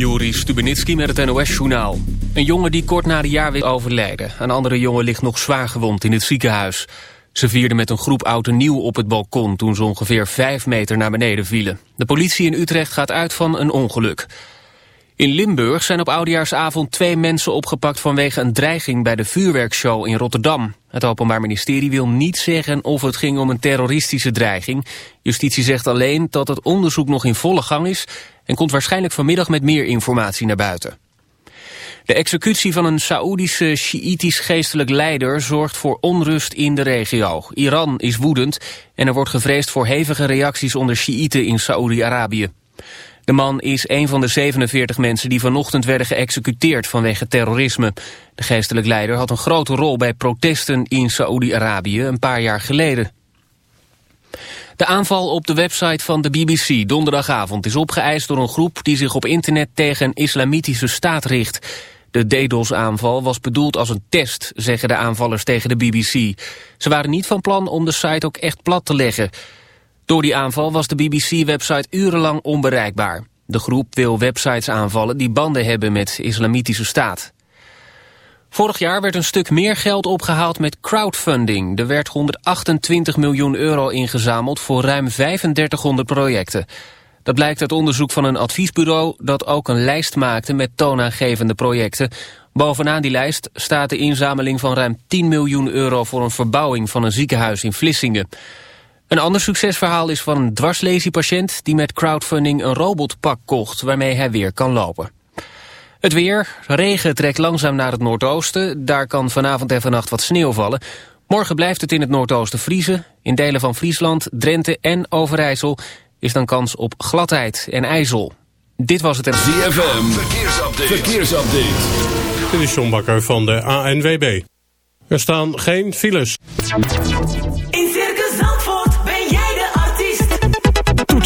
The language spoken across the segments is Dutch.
Juri Stubenitski met het NOS-journaal. Een jongen die kort na de jaar weer overlijden. Een andere jongen ligt nog zwaar gewond in het ziekenhuis. Ze vierden met een groep oud en nieuw op het balkon... toen ze ongeveer vijf meter naar beneden vielen. De politie in Utrecht gaat uit van een ongeluk. In Limburg zijn op Oudejaarsavond twee mensen opgepakt... vanwege een dreiging bij de vuurwerkshow in Rotterdam. Het Openbaar Ministerie wil niet zeggen of het ging om een terroristische dreiging. Justitie zegt alleen dat het onderzoek nog in volle gang is... en komt waarschijnlijk vanmiddag met meer informatie naar buiten. De executie van een Saoedische Sjiïtisch geestelijk leider zorgt voor onrust in de regio. Iran is woedend en er wordt gevreesd voor hevige reacties onder Sjiïten in Saoedi-Arabië. De man is een van de 47 mensen die vanochtend werden geëxecuteerd vanwege terrorisme. De geestelijk leider had een grote rol bij protesten in Saoedi-Arabië een paar jaar geleden. De aanval op de website van de BBC donderdagavond is opgeëist door een groep die zich op internet tegen een islamitische staat richt. De DDoS-aanval was bedoeld als een test, zeggen de aanvallers tegen de BBC. Ze waren niet van plan om de site ook echt plat te leggen. Door die aanval was de BBC-website urenlang onbereikbaar. De groep wil websites aanvallen die banden hebben met islamitische staat. Vorig jaar werd een stuk meer geld opgehaald met crowdfunding. Er werd 128 miljoen euro ingezameld voor ruim 3500 projecten. Dat blijkt uit onderzoek van een adviesbureau dat ook een lijst maakte met toonaangevende projecten. Bovenaan die lijst staat de inzameling van ruim 10 miljoen euro voor een verbouwing van een ziekenhuis in Vlissingen. Een ander succesverhaal is van een dwarslesiepatiënt die met crowdfunding een robotpak kocht waarmee hij weer kan lopen. Het weer, regen trekt langzaam naar het noordoosten. Daar kan vanavond en vannacht wat sneeuw vallen. Morgen blijft het in het noordoosten vriezen. In delen van Friesland, Drenthe en Overijssel is dan kans op gladheid en ijzel. Dit was het... ZFM, verkeersupdate. verkeersupdate. Dit is John Bakker van de ANWB. Er staan geen files.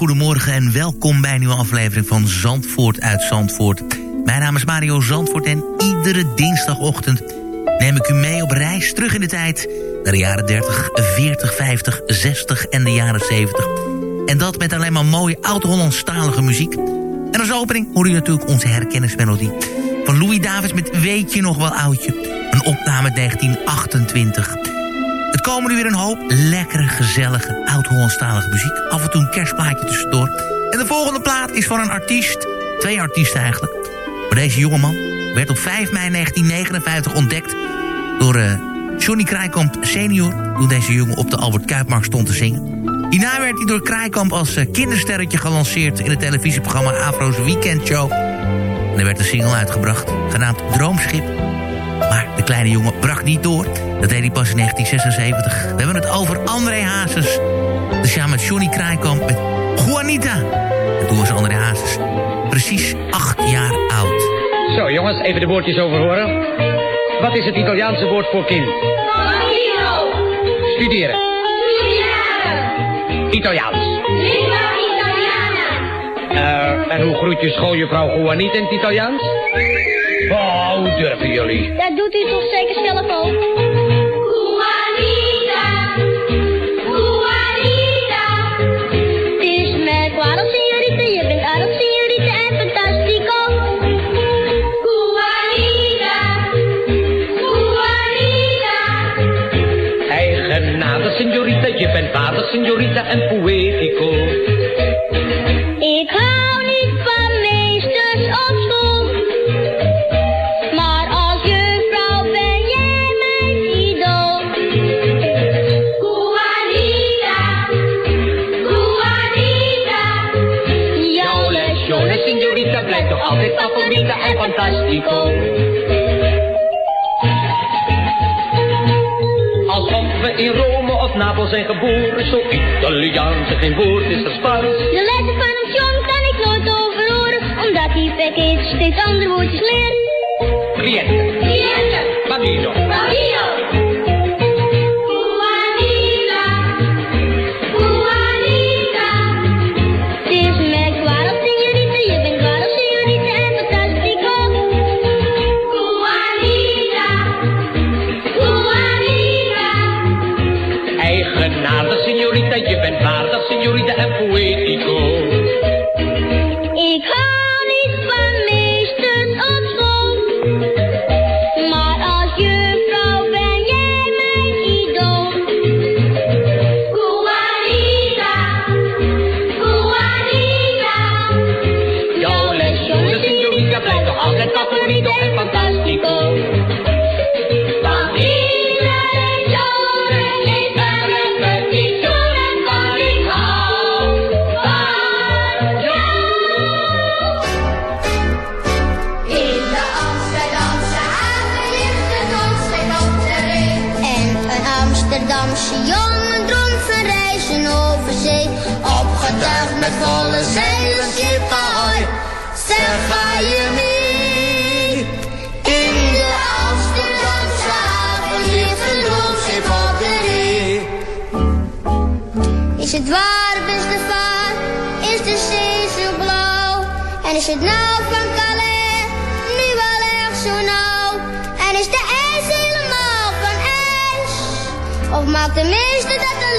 Goedemorgen en welkom bij een nieuwe aflevering van Zandvoort uit Zandvoort. Mijn naam is Mario Zandvoort en iedere dinsdagochtend neem ik u mee op reis terug in de tijd... naar de jaren 30, 40, 50, 60 en de jaren 70. En dat met alleen maar mooie oud-Hollandstalige muziek. En als opening hoor u natuurlijk onze herkennismelodie... van Louis Davids met Weet je nog wel oudje? Een opname 1928... Het komen nu weer een hoop lekkere, gezellige, oud-Hollandstalige muziek. Af en toe een kerstplaatje tussendoor. En de volgende plaat is van een artiest. Twee artiesten eigenlijk. Maar deze jongeman werd op 5 mei 1959 ontdekt... door uh, Johnny Kraaikamp senior... toen deze jongen op de Albert Kuipmarkt stond te zingen. Hierna werd hij door Kraaikamp als uh, kindersterretje gelanceerd... in het televisieprogramma Afro's Weekend Show. En er werd een single uitgebracht, genaamd Droomschip... Maar de kleine jongen brak niet door. Dat deed hij pas in 1976. We hebben het over André Hazes. Dus ja, met Johnny Kraaikamp met Juanita. En toen was André Hazes precies acht jaar oud. Zo jongens, even de woordjes overhoren. Wat is het Italiaanse woord voor kind? Bambino. Studeren. Studeren. Italiaans. Lingua italiana. Uh, en hoe groet je schooljuffrouw Juanita in het Italiaans? Oh, hoe durven jullie? Dat doet u toch zeker zelf ook? Fantastico. Alsof we in Rome of Napels zijn geboren, zo Italiaans en geen woord is er Spaans. De lessen van een John kan ik nooit overhoren, omdat die package steeds andere woordjes leert. Cliënte, Cliënte, bambino, bambino. Met volle zeilen, schip ahoy. Zeg, ga je mee? In de Amsterdamse haven ligt een droomschip op de ring. Is het waar, beste vaar? Is de zee zo blauw? En is het nou van Calais nu wel echt zo nauw? En is de ijs helemaal van ijs? Of maakt de meeste dat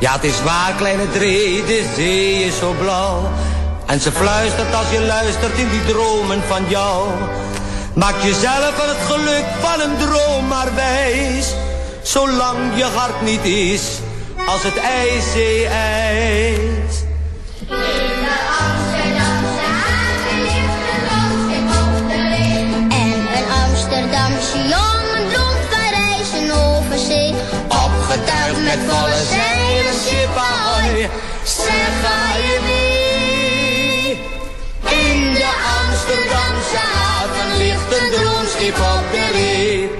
Ja, het is waar, kleine Dree, de zee is zo blauw. En ze fluistert als je luistert in die dromen van jou. Maak jezelf het geluk van een droom maar wijs. Zolang je hart niet is als het ijszee-ijs. In met volle zeilen, schip ahoy. Zeg, ga je mee? In de Amsterdamse haven ligt een droomschip op de reep.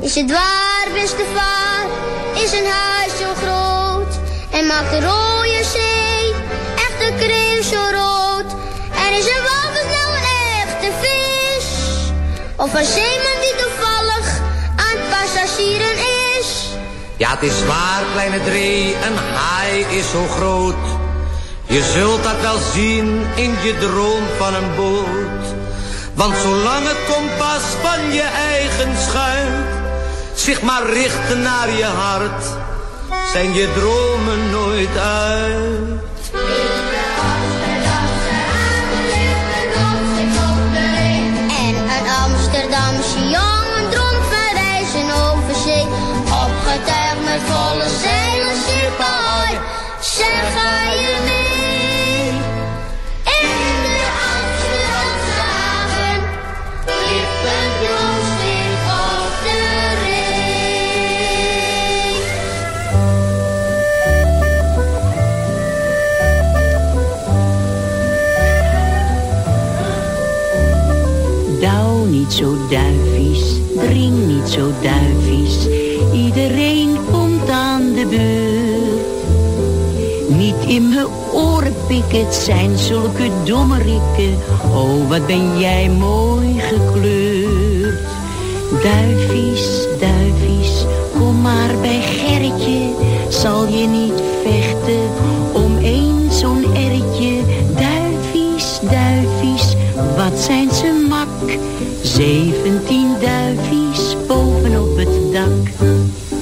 Is het waar, beste vaar? Is een huis zo groot? En maakt de rode zee echt de kreef zo rood? En is een walvis nou een echte vis? Of een zeeman die toevallig aan passagieren is? Ja, het is waar, kleine Dree, een haai is zo groot. Je zult dat wel zien in je droom van een boot. Want zolang het kompas van je eigen schuit zich maar richt naar je hart, zijn je dromen nooit uit. Zo duivies, drink niet zo duivies. Iedereen komt aan de beurt. Niet in mijn oren pikken, het zijn zulke dommerikken. Oh, wat ben jij mooi gekleurd. Duivies, duivies, kom maar bij Gerritje. Zal je niet vechten om één zo'n erretje? Duivies, duivies, wat zijn ze. Zeventien duivies bovenop het dak.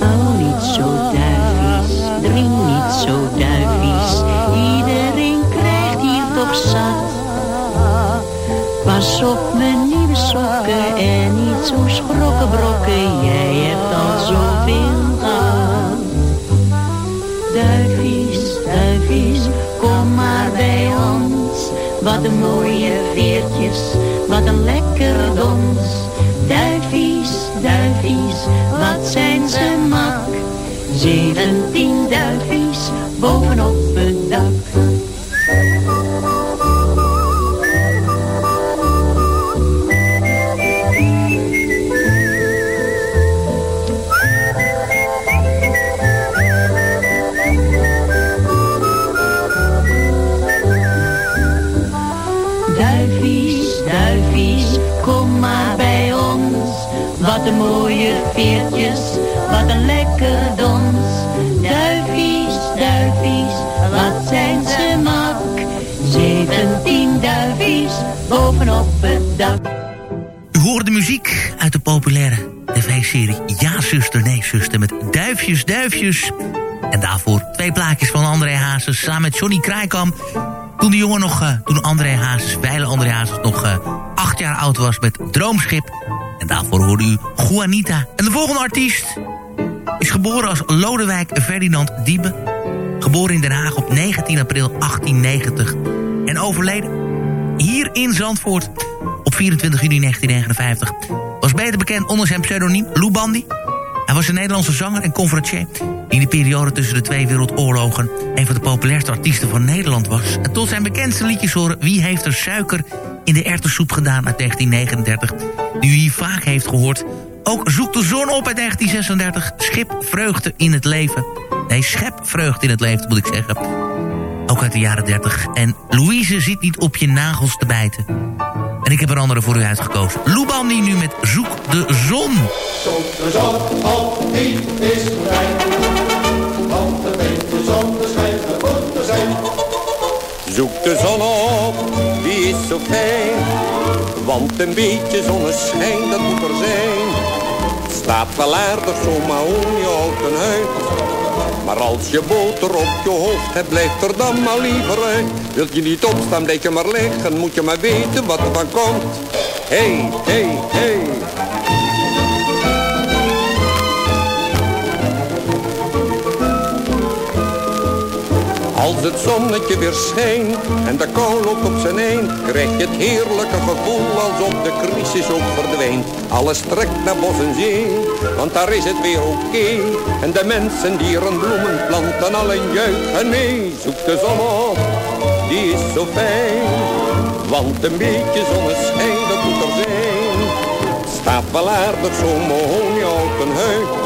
Oh, niet zo duivies, drink niet zo duivies. Iedereen krijgt hier toch zat. Pas op mijn nieuwe sokken en niet zo schrokken brokken. Jij hebt al zoveel gehad. Duivies, duivies, kom maar bij ons. Wat een mooie mak. Zeventien duivies bovenop En daarvoor twee plaatjes van André Hazes samen met Johnny Krijkamp. Toen de jongen nog, uh, toen André Hazes, wijle André Hazes nog uh, acht jaar oud was met Droomschip. En daarvoor hoorde u Juanita. En de volgende artiest is geboren als Lodewijk Ferdinand Diebe. Geboren in Den Haag op 19 april 1890. En overleden hier in Zandvoort op 24 juni 1959. Was beter bekend onder zijn pseudoniem Lou Bandy. Hij was een Nederlandse zanger en conferencier... in de periode tussen de twee wereldoorlogen... een van de populairste artiesten van Nederland was. En tot zijn bekendste liedjes horen... Wie heeft er suiker in de erwtensoep gedaan uit 1939... die u hier vaak heeft gehoord. Ook Zoek de zon op uit 1936. Schip vreugde in het leven. Nee, schep vreugde in het leven, moet ik zeggen. Ook uit de jaren 30. En Louise zit niet op je nagels te bijten. En ik heb er andere voor u uitgekozen. Lubandi nu met Zoek de Zon. Zoek de zon op, die is fijn. Zoek de zon op, die is zo fijn. Want een beetje zonneschijn, dat moet er zijn. Staat wel aardig zo, maar hoe je houdt een huid. Maar als je boter op je hoofd hebt, blijft er dan maar liever uit. Wilt je niet opstaan, blijf je maar liggen, moet je maar weten wat er van komt. Hey, hey, hey. Als het zonnetje weer schijnt en de kou loopt op zijn eind, krijg je het heerlijke gevoel alsof de crisis ook verdwijnt. Alles trekt naar bos en zee, want daar is het weer oké. En de mensen, dieren, bloemen, planten, allen juichen mee. Zoek de zon op, die is zo fijn, want een beetje zonneschijn, dat moet er zijn. Staat wel aardig zo'n mahoniehouten huid.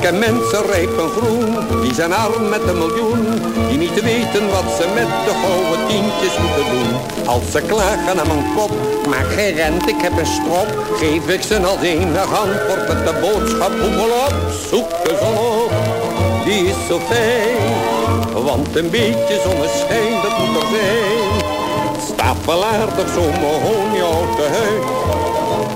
Ken mensen rijp en groen, die zijn arm met een miljoen. Die niet weten wat ze met de gouden tientjes moeten doen. Als ze klagen aan mijn kop, maak geen rent, ik heb een strop. Geef ik ze als enig antwoord met de boodschap, hoepel op. Zoek de zon op, die is zo fijn. Want een beetje zonneschijn, dat moet er zijn. Staat wel aardig zo'n mahonie uit de huid.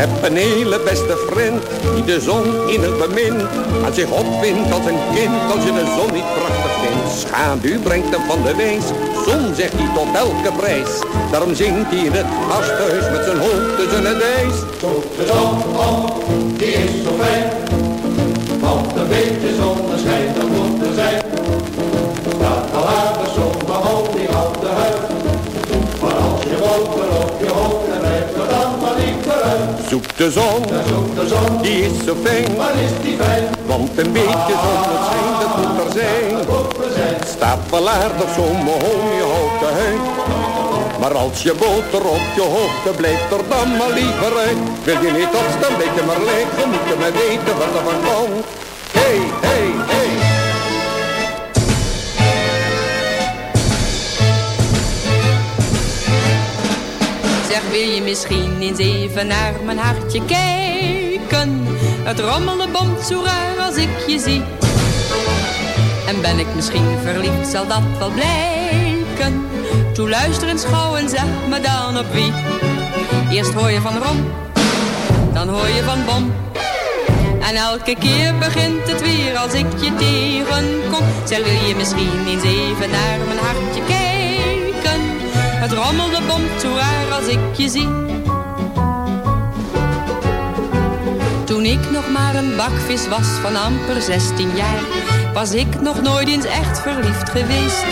Heb een hele beste vriend die de zon in het bemint. Maar zich opwindt als een kind als je de zon niet prachtig vindt. Schaduw brengt hem van de wees, zon zegt hij tot elke prijs. Daarom zingt hij in het gasthuis met zijn hoofd tussen het ijs. De zon op, die is zo fijn. Want een beetje zonneschijn, moet er de zon, de zon, die is zo fijn. Maar is die fijn? Want een beetje zonneschijn, dat moet er zijn. Staat wel aardig zo'n mahonie houten huid. Maar als je boter op je hoofd blijft er dan maar liever uit. Wil je niet opstaan, blijf je maar liggen, moet je maar weten wat er van komt. Hey, hey, hey. Zeg, wil je misschien eens even naar mijn hartje kijken? Het rommelen bomt zo raar als ik je zie. En ben ik misschien verliefd, zal dat wel blijken. Toe luister eens gauw en zeg me dan op wie. Eerst hoor je van Rom, dan hoor je van Bom. En elke keer begint het weer als ik je tegenkom. Zeg, wil je misschien eens even naar mijn hartje kijken? Het zo raar als ik je zie. Toen ik nog maar een bakvis was van amper 16 jaar, was ik nog nooit eens echt verliefd geweest.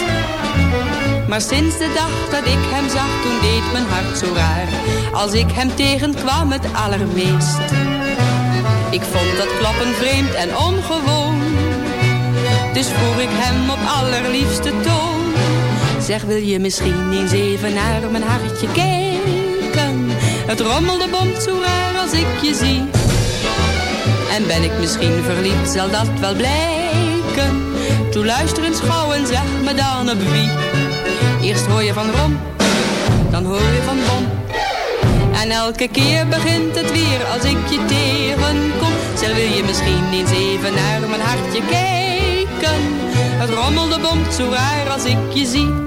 Maar sinds de dag dat ik hem zag, toen deed mijn hart zo raar. Als ik hem tegenkwam het allermeest. Ik vond dat klappen vreemd en ongewoon. Dus vroeg ik hem op allerliefste toon. Zeg, wil je misschien eens even naar mijn hartje kijken? Het rommelde bomt zo raar als ik je zie. En ben ik misschien verliefd, zal dat wel blijken. Toen luister eens gauw en zeg me dan op wie. Eerst hoor je van rom, dan hoor je van bom. En elke keer begint het weer als ik je tegenkom. Zeg, wil je misschien eens even naar mijn hartje kijken? Het rommelde bomt zo raar als ik je zie.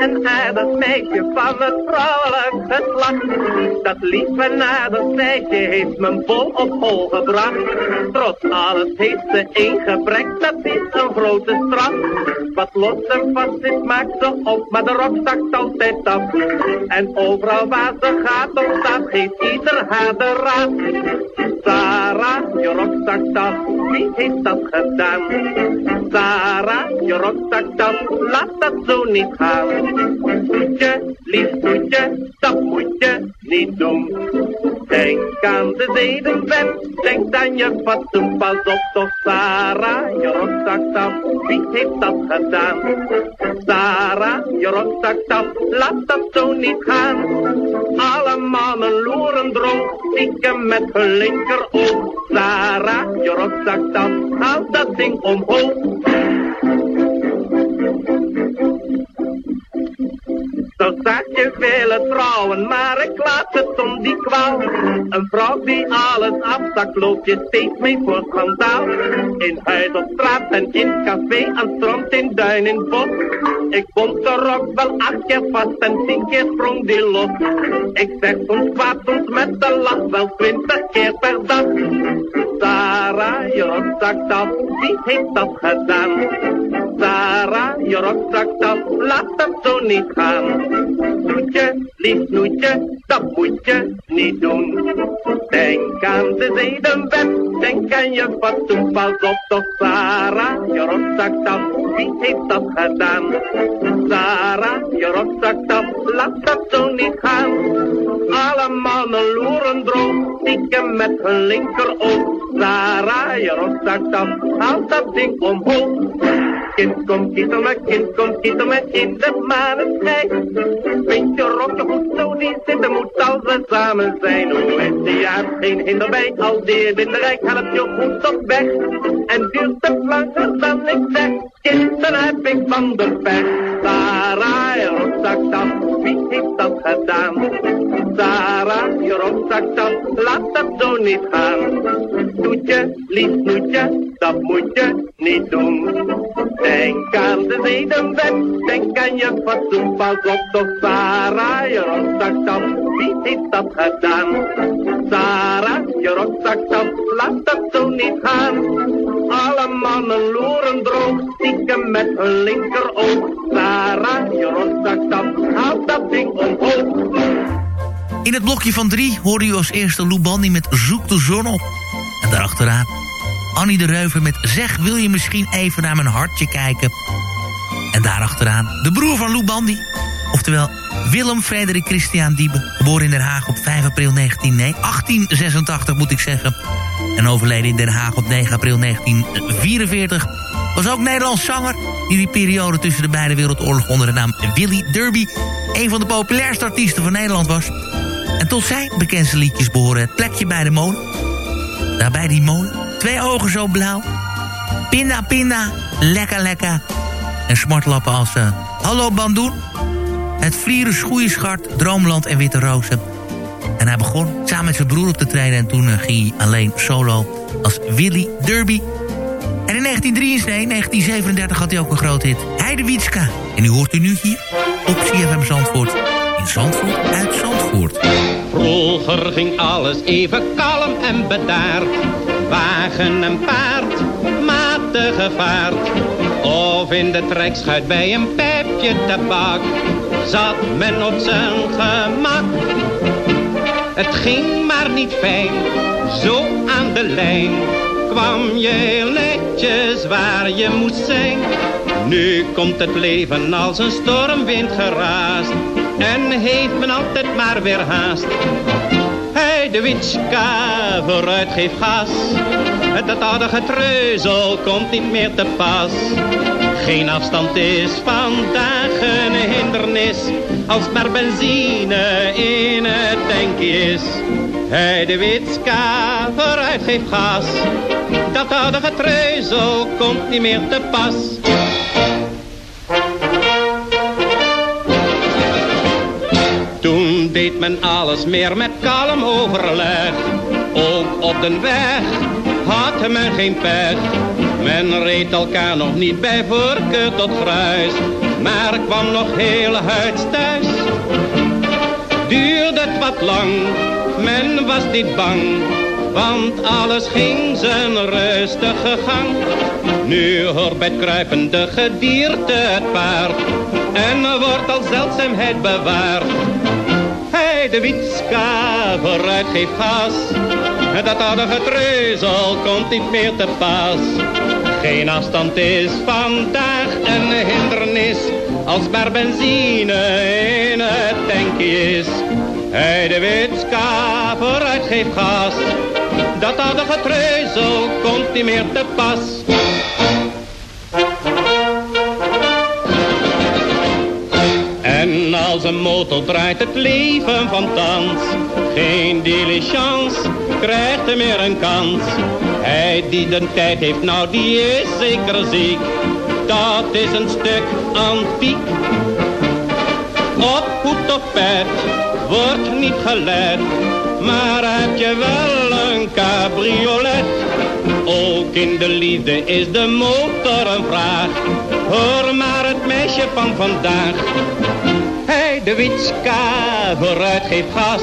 Een aardig meisje van het vrouwelijk geslacht. Dat aardig meisje heeft me vol op hol gebracht. Trots alles heeft ze één gebrek, dat is een grote straf. Wat los en vast is, maakt ze op, maar de rok zakt altijd af. En overal waar ze gaat of staat, geeft ieder haar de raad. Sarah, je rok zakt af, wie heeft dat gedaan? Sarah, je rok zakt af, laat dat zo niet gaan. Toetje, lief toetje, dat moet je niet doen. Denk aan de zedenwet, denk aan je fatsoen, pas op toch Sarah, je rok zakt af, wie heeft dat gedaan? Sarah, je rok zakt af, laat dat zo niet gaan. Alle mannen loeren droog, stiekem met hun linkeroog. Sarah, je rok zakt af, haal dat ding omhoog. Zo zag je vele vrouwen, maar ik laat het om die kwaal. Een vrouw die alles afstak, loopt je steeds mee voor schandaal. In huis op straat en in café, aan strand, in duin, in bos. Ik bond de rok wel acht keer vast en tien keer sprong die los. Ik zeg soms kwaad, soms met de lach, wel twintig keer per dag. Sarah, je rok zakt af, wie heeft dat gedaan? Sarah, je rok zakt af, laat dat zo niet gaan. Snoetje, lief snoetje, dat moet je niet doen. Denk aan de zedenwet, denk aan je fatsoen, pas op toch Sarah, je rok zakt af, wie heeft dat gedaan? Sarah, je rok zakt af, laat dat zo niet gaan. Alle mannen loeren droog, stiekem met hun linkeroog. Sarah, je rok zakt af, haal dat ding omhoog. Kind, kom, kietel me, kind, kom, kietel me in de maneschijn. Vind je rokje goed zo niet zitten, moet we samen zijn. Hoe is de jaar geen hinder bij, al die winderijk helpt je goed op weg. En duurt het langer dan ik zeg, kind, dan heb ik van de pech. Af, wie heeft dat gedaan? Sarah, je rok zakt af, laat dat zo niet gaan. Toetje, lief snoetje, dat moet je niet doen. Denk aan de zedenwet, denk aan je fatsoen, pas op toch Sarah, je rok zakt af, wie heeft dat gedaan? Sarah, je rok zakt af, laat dat zo niet gaan. Alle mannen loeren droog, stiekem met hun linkeroog. Sarah, je rok zakt af, haal dat ding omhoog. In het blokje van drie hoorde u als eerste Lou Bandy met Zoek de zon op. En daarachteraan Annie de Reuver met Zeg, wil je misschien even naar mijn hartje kijken? En daarachteraan de broer van Lou Bandy. Oftewel Willem Frederik Christian Diebe. Geboren in Den Haag op 5 april 19, nee, 1886 moet ik zeggen. En overleden in Den Haag op 9 april 1944. Was ook Nederlands zanger. Die die periode tussen de beide wereldoorlogen onder de naam Willy Derby... een van de populairste artiesten van Nederland was. En tot zijn bekendste liedjes behoren het plekje bij de molen. Daarbij die molen. Twee ogen zo blauw. Pinda, pinda. Lekker, lekker. En smartlappen als uh, Hallo Bandoen. Het Vlieren, Schoeienschart, Droomland en Witte Rozen. En hij begon samen met zijn broer op te treden... en toen uh, ging hij alleen solo als Willy Derby. En in 1933, 1937 had hij ook een groot hit. Heidewietska. En nu hoort u nu hier op CFM Zandvoort. In Zandvoort uit Zandvoort. Vroeger ging alles even kalm en bedaard. Wagen en paard, matige vaart. Of in de trekschuit bij een pijpje tabak. Zat men op zijn gemak. Het ging maar niet fijn, zo aan de lijn. Kwam je netjes waar je moest zijn. Nu komt het leven als een stormwind geraast. En heeft men altijd maar weer haast. Hey, de witska, vooruit geef gas. Het aardige treuzel komt niet meer te pas. Geen afstand is vandaag een hindernis. Als maar benzine in het tankje is. Hey, de witska, vooruit geef gas. Dat aardige treuzel komt niet meer te pas. Toen deed men alles meer met kalm overleg. Ook op de weg men geen pech. Men reed elkaar nog niet bij voorkeur tot gruis. Maar kwam nog heel huids thuis. Duurde het wat lang, men was niet bang. Want alles ging zijn rustige gang. Nu hoort bij het kruipende gedierte het paard. En wordt als zeldzaamheid bewaard. Hey, de witska, vooruit geef gas. Dat aardige treuzel komt niet meer te pas. Geen afstand is vandaag een hindernis. Als maar benzine in het tankje is. Hey, de witska, vooruit geef gas. Dat aardige treuzel komt niet meer te pas. En als een motor draait het leven van thans. Geen diligence krijgt er meer een kans. Hij die de tijd heeft, nou die is zeker ziek. Dat is een stuk antiek. Op hoed of pet wordt niet gelet. Maar heb je wel een cabriolet? Ook in de liefde is de motor een vraag. Hoor maar het meisje van vandaag. Hey, de witska, vooruit geef gas.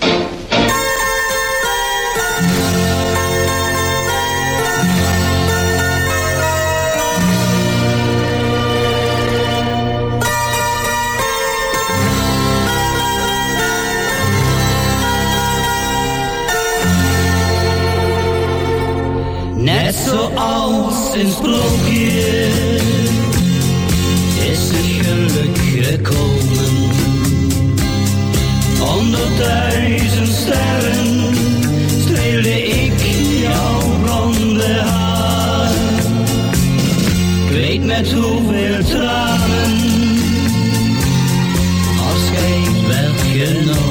Net zoals een sprookje is het geluk gekomen. Onder duizend sterren streelde ik jouw blonde haar. Ik weet met hoeveel tranen afscheid werd genomen.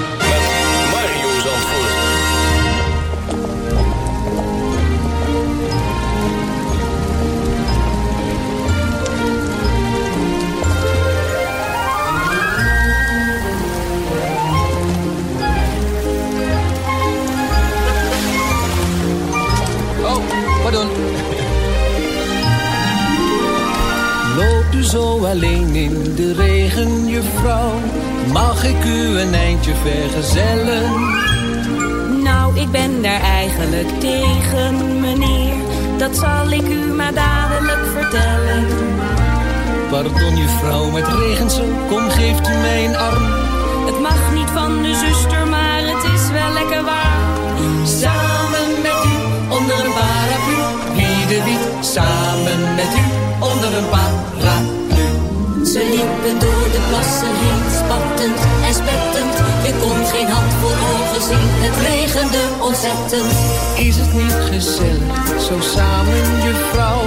zo alleen in de regen, juffrouw? Mag ik u een eindje vergezellen? Nou, ik ben daar eigenlijk tegen, meneer. Dat zal ik u maar dadelijk vertellen. Pardon, juffrouw, met regen zo, kom geeft u mij een arm. Het mag niet van de zuster, maar het is wel lekker waar. Samen met u, onder een paraplu. Wie de wie, samen liepen door de plassen heen, spattend en spettend. Je kon geen hand voor ogen zien, het regende ontzettend. Is het niet gezellig, zo samen, juffrouw?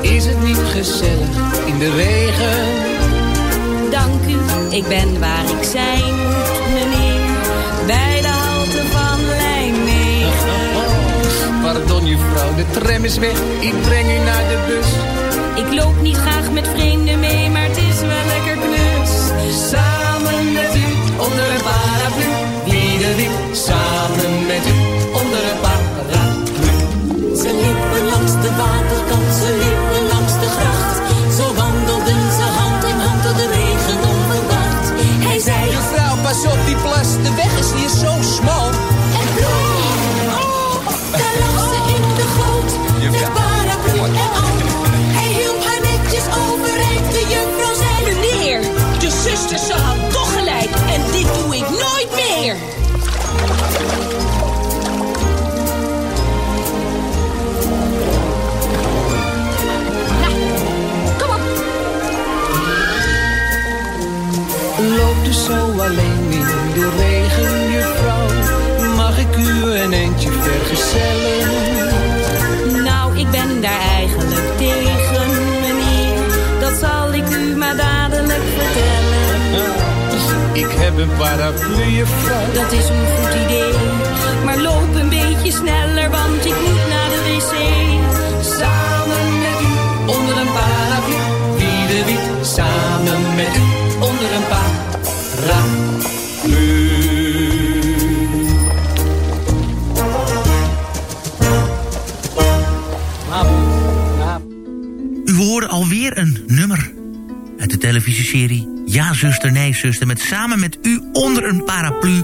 Is het niet gezellig, in de regen? Dank u, ik ben waar ik zijn moet, meneer. Bij de halte van lijn 9. Pardon, juffrouw, de tram is weg, ik breng u naar de bus. Ik loop niet graag met vreemden mee, onder een paraplu. Wie de samen met u, onder een paraplu. Ze liepen Ik heb een paraplu, juffrouw. Dat is een goed idee. Maar loop een beetje sneller, want ik moet naar de wc. Samen met u onder een paraplu. Wie de wiet, samen met u onder een paraplu. U hoorde alweer een nummer uit de televisieserie Ja zuster, nee zuster... met samen met u onder een paraplu.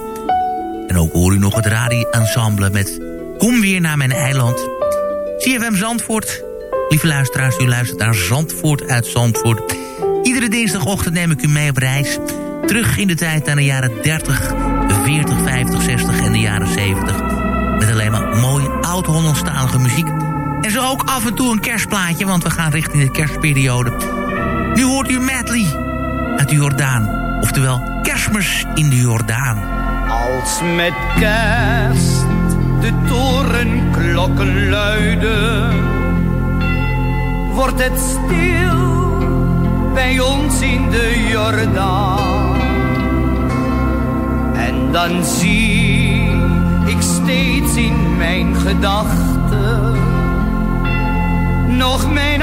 En ook hoor u nog het radio-ensemble met Kom weer naar mijn eiland. CFM Zandvoort. Lieve luisteraars, u luistert naar Zandvoort uit Zandvoort. Iedere dinsdagochtend neem ik u mee op reis. Terug in de tijd naar de jaren 30, 40, 50, 60 en de jaren 70. Met alleen maar mooie oud-Hollandstalige muziek. En zo ook af en toe een kerstplaatje, want we gaan richting de kerstperiode. Nu hoort u Medley uit de Jordaan. Oftewel Kerstmis in de Jordaan. Als met kerst de torenklokken luiden, wordt het stil bij ons in de Jordaan. En dan zie ik steeds in mijn gedachten nog mijn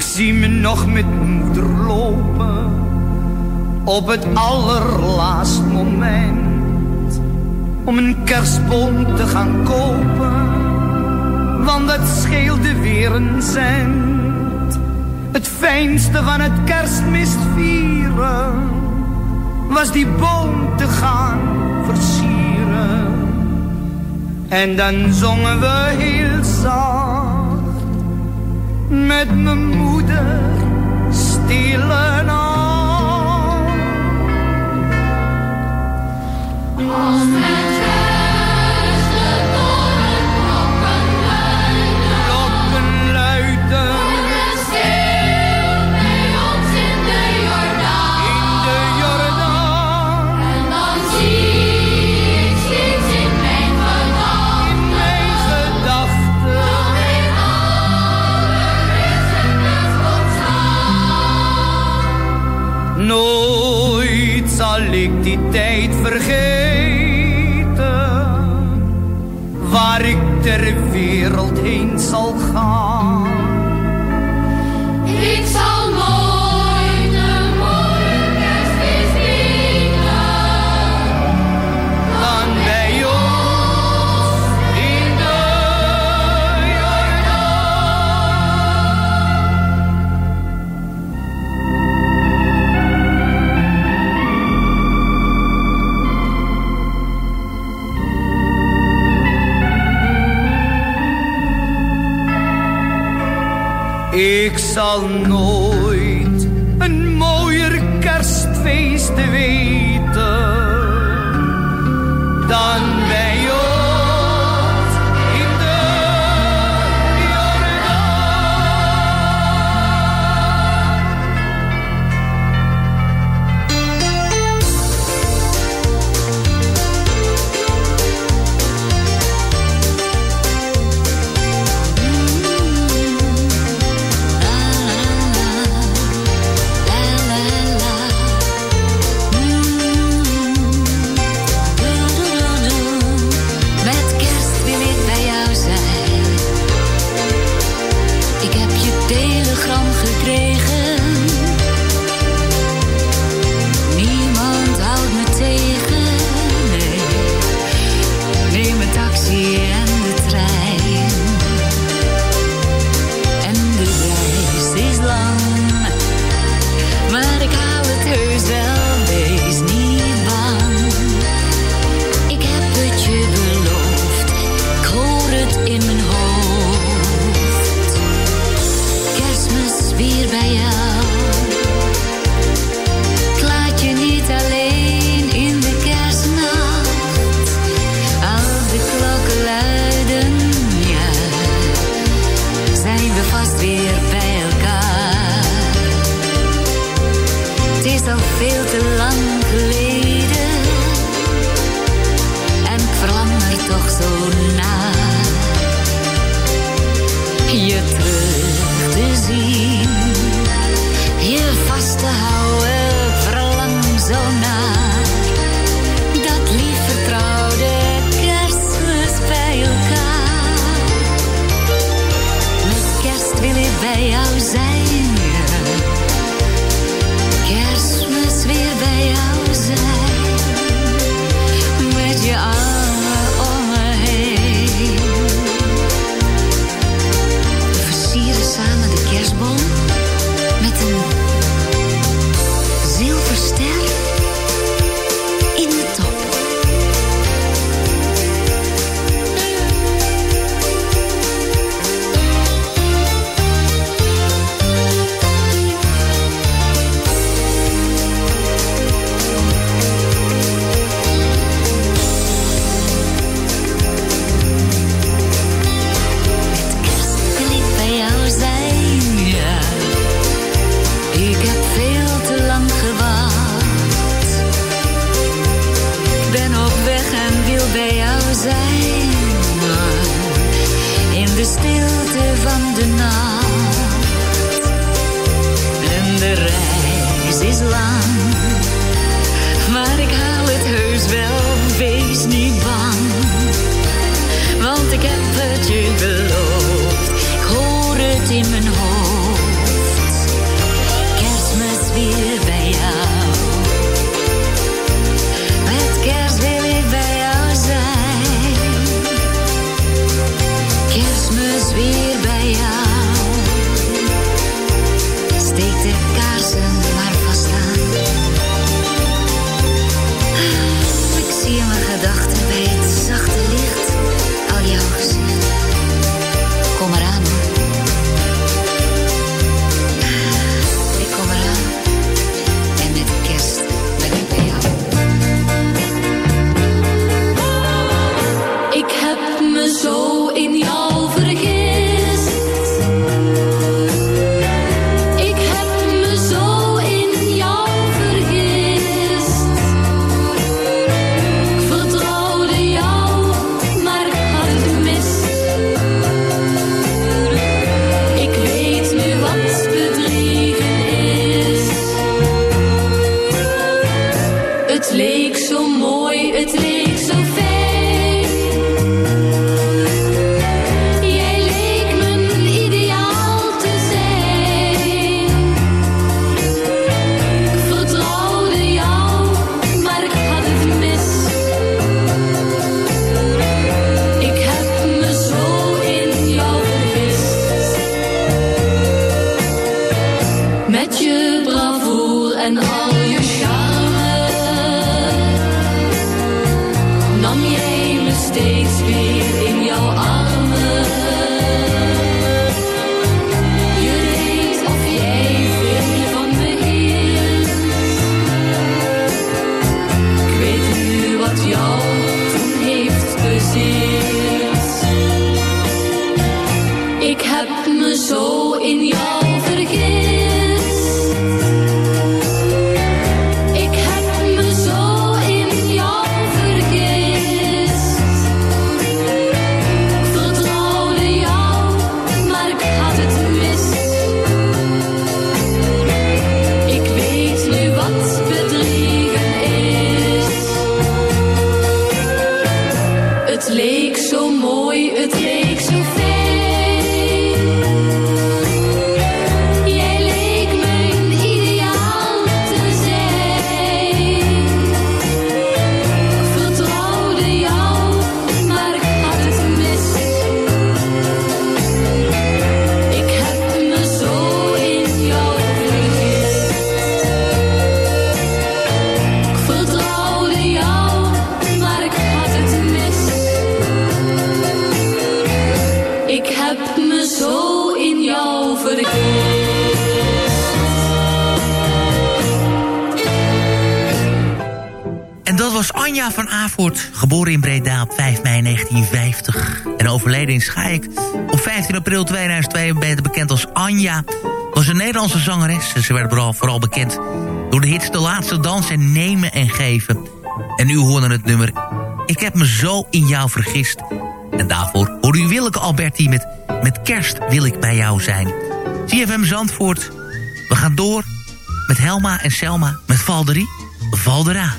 Ik zie me nog met moeder lopen op het allerlaatst moment om een kerstboom te gaan kopen, want dat scheelde weer een cent. Het fijnste van het kerstmis vieren was die boom te gaan versieren. En dan zongen we heel zacht met mijn moeder stille nacht. Als tijd vergeten, waar ik ter wereld heen zal gaan. Ik zal te zien. Je vast te houden, verlang zo naar. Was een Nederlandse zangeres. En ze werd vooral, vooral bekend door de hits De Laatste Dans en Nemen en Geven. En u hoorde het nummer Ik heb me zo in jou vergist. En daarvoor hoorde u Willeke Alberti met Met kerst wil ik bij jou zijn. CFM Zandvoort, we gaan door met Helma en Selma met Valderie, Valdera.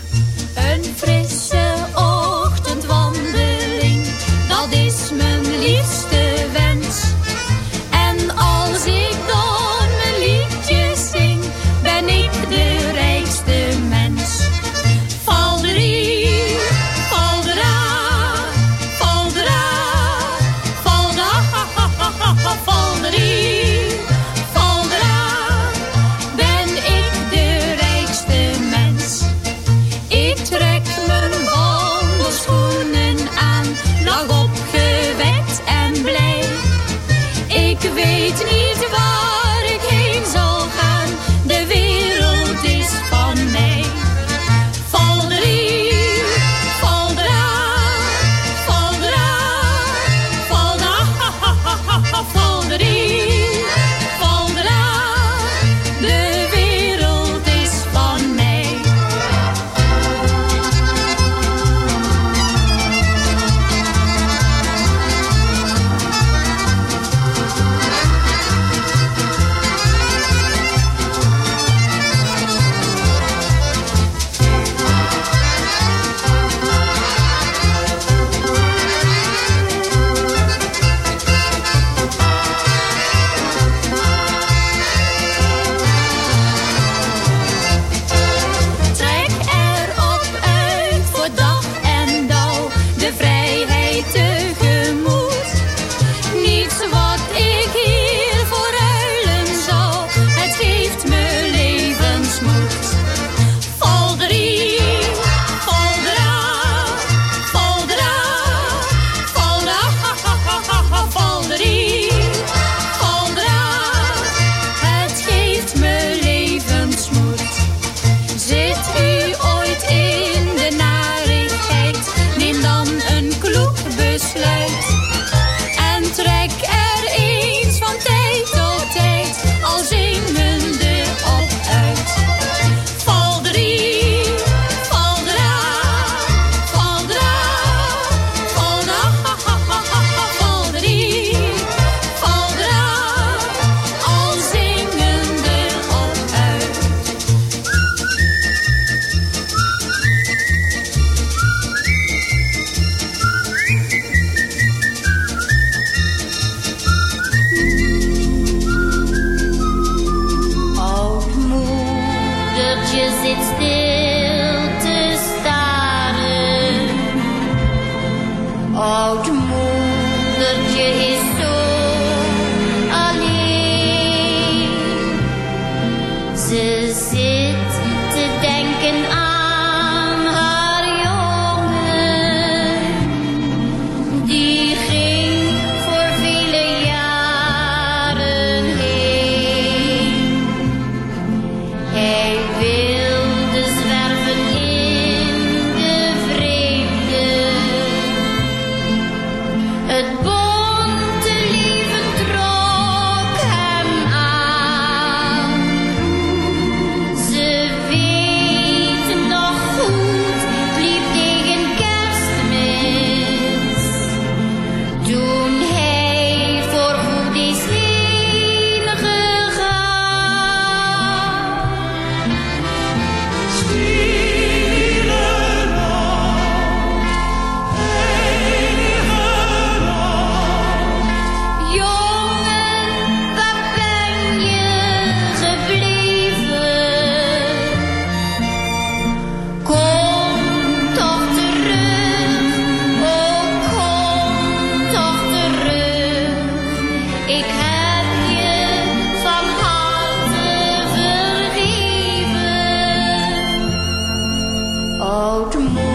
这么。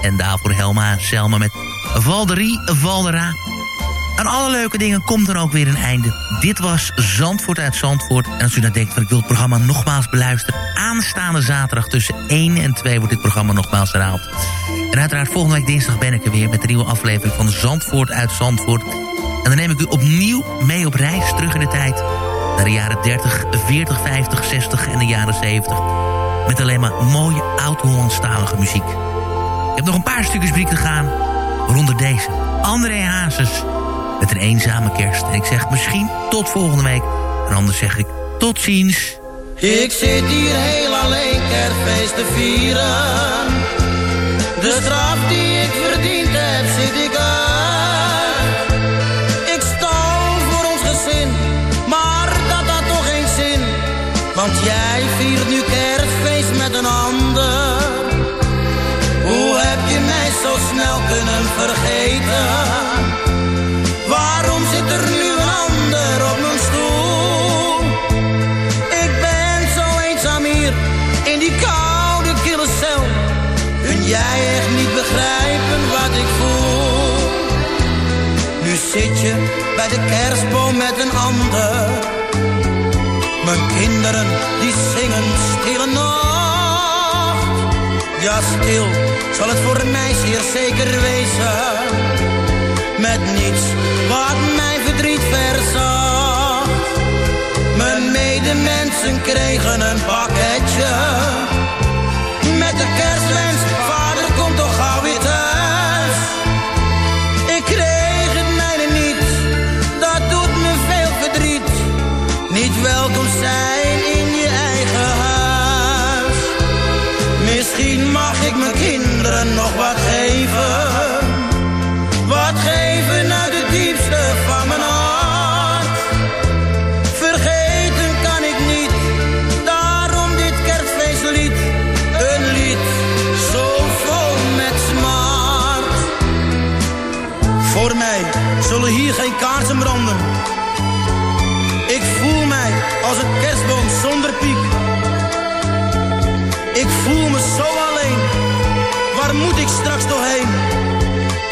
En daarvoor Helma Selma met Valderie Valdera. Aan alle leuke dingen komt dan ook weer een einde. Dit was Zandvoort uit Zandvoort. En als u nou denkt van ik wil het programma nogmaals beluisteren... aanstaande zaterdag tussen 1 en 2 wordt dit programma nogmaals herhaald. En uiteraard volgende week dinsdag ben ik er weer... met de nieuwe aflevering van Zandvoort uit Zandvoort. En dan neem ik u opnieuw mee op reis terug in de tijd... naar de jaren 30, 40, 50, 60 en de jaren 70... met alleen maar mooie oud-Hollandstalige muziek. Ik heb nog een paar stukjes muziek te gaan... waaronder deze. André Hazes met een eenzame kerst. En ik zeg misschien tot volgende week. En anders zeg ik tot ziens. Ik zit hier heel alleen kerstfeest te vieren. De straf die ik verdiend heb, zit ik uit. Ik stal voor ons gezin, maar dat had toch geen zin. Want jij jij echt niet begrijpen wat ik voel? Nu zit je bij de kerstboom met een ander. Mijn kinderen die zingen stille nacht. Ja, stil zal het voor mij zeer zeker wezen met niets wat mijn verdriet verzacht. Mijn medemensen kregen een pakketje met de kerstwens, Misschien mag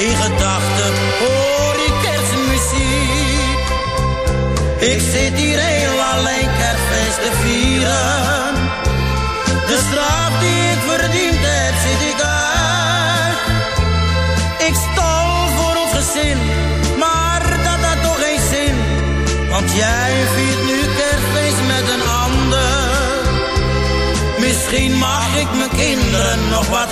In gedachten hoor ik kerstmuziek. Ik zit hier heel alleen kerstfeest te vieren. De straf die ik verdiend heb, zit ik uit. Ik stal voor ons gezin, maar dat had toch geen zin. Want jij viert nu kerstfeest met een ander. Misschien mag ik mijn kinderen nog wat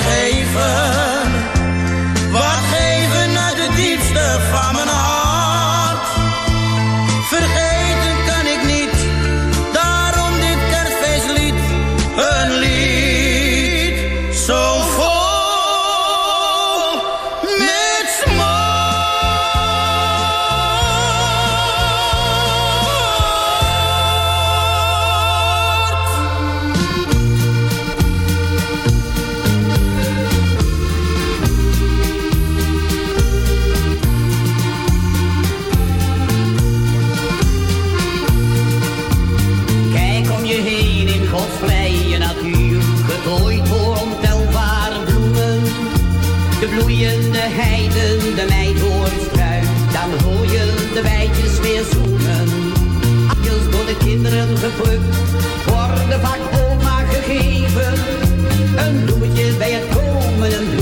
geplukt, worden vaak oma gegeven. Een bloemetje bij het komen,